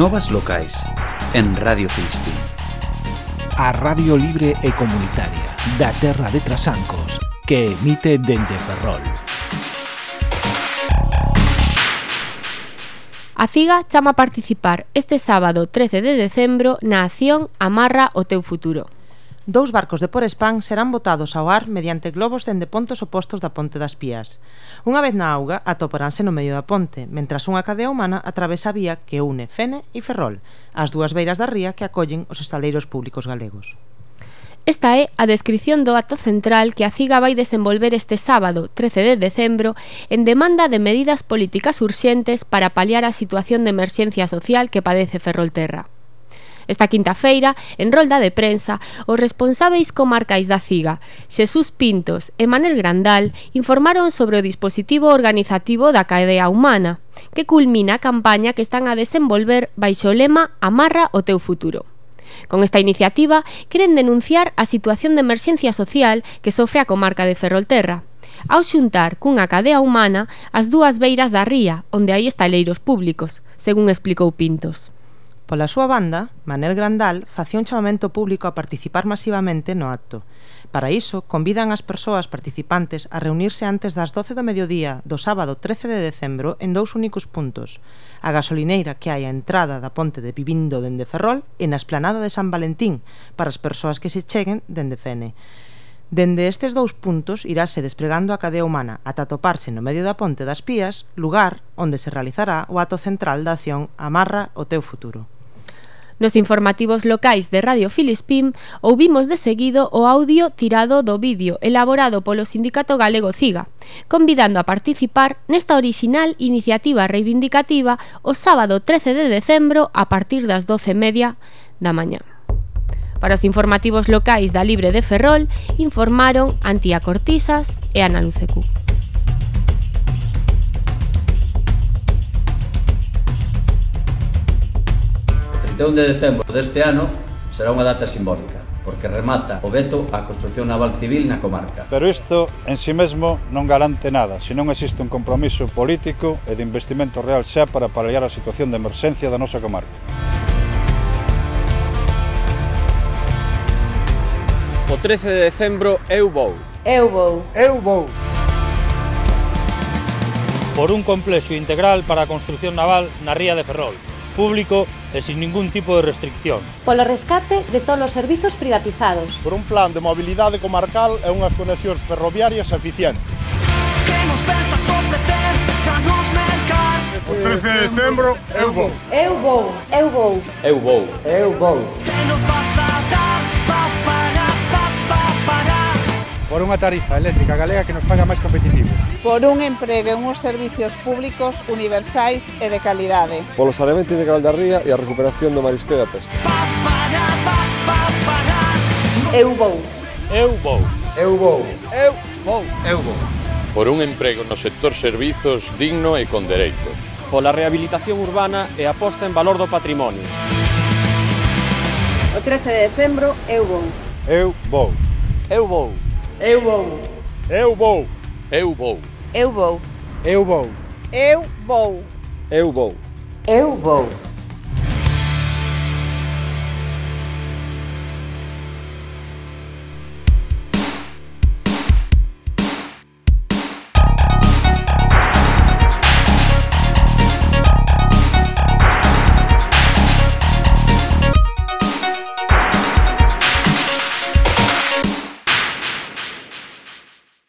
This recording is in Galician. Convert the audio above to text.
Novas locais en Radio Filispín. A Radio Libre e Comunitaria da Terra de Trasancos que emite dende Ferrol. A CIGA chama a participar este sábado 13 de decembro na acción Amarra o teu futuro dous barcos de Porespán serán botados ao ar mediante globos dende pontos opostos da Ponte das Pías. Unha vez na auga, atoparánse no medio da ponte, mentras unha cadea humana atravesa a vía que une Fene e Ferrol, as dúas beiras da ría que acollen os estaleiros públicos galegos. Esta é a descripción do acto central que a CIGA vai desenvolver este sábado, 13 de decembro, en demanda de medidas políticas urxentes para paliar a situación de emerxencia social que padece Ferrolterra. Esta quinta feira, en rolda de prensa, os responsáveis comarcais da CIGA, Xesús Pintos e Manel Grandal, informaron sobre o dispositivo organizativo da cadea humana, que culmina a campaña que están a desenvolver baixo o lema Amarra o teu futuro. Con esta iniciativa, queren denunciar a situación de emerxencia social que sofre a comarca de Ferrolterra, ao xuntar cunha cadea humana as dúas beiras da ría, onde hai estaleiros públicos, según explicou Pintos. Pola súa banda, Manel Grandal facía un chamamento público a participar masivamente no acto. Para iso, convidan as persoas participantes a reunirse antes das 12 do mediodía do sábado 13 de decembro en dous únicos puntos, a gasolineira que hai a entrada da ponte de Pibindo dende Ferrol e na esplanada de San Valentín para as persoas que se cheguen dende Fene. Dende estes dous puntos iráse despregando a cadea humana ata toparse no medio da ponte das Pías, lugar onde se realizará o ato central da acción Amarra o teu futuro. Nos informativos locais de Radio Filispín ouvimos de seguido o audio tirado do vídeo elaborado polo Sindicato Galego CIGA, convidando a participar nesta orixinal iniciativa reivindicativa o sábado 13 de decembro a partir das 12:30 da mañá. Para os informativos locais da Libre de Ferrol informaron Antía Cortisas e Ana Lucecu. 31 de decembro deste ano será unha data simbólica porque remata o veto á construción naval civil na comarca. Pero isto en si sí mesmo non garante nada, se non existe un compromiso político e de investimento real xa para paliar a situación de emerxencia da nosa comarca. O 13 de decembro eu vou. Eu vou. Eu vou. Por un complexo integral para a construción naval na ría de Ferrol, público e sin ningún tipo de restricción. Polo rescate de todos os servizos privatizados. Por un plan de mobilidade comarcal e unhas conexións ferroviarias eficientes. Que nos pensas ofrecer nos mercar? O 13 de decembro, eu vou. Eu vou. Eu vou. Eu vou. Eu vou. Eu vou. Que nos por unha tarifa eléctrica galega que nos faga máis competitivos. Por un emprego e uns servicios públicos universais e de calidade. Polo saneamento integral da ría e a recuperación do marisco e da pesca. Eu vou. Eu vou. Eu vou. Eu vou. Eu vou. Por un emprego no sector servizos digno e con dereitos. Pola rehabilitación urbana e a posta en valor do patrimonio. O 13 de decembro eu vou. Eu vou. Eu vou. Eu vou. Eu vou. Eu vou. Eu vou. Eu vou. Eu vou. Eu vou. Eu vou.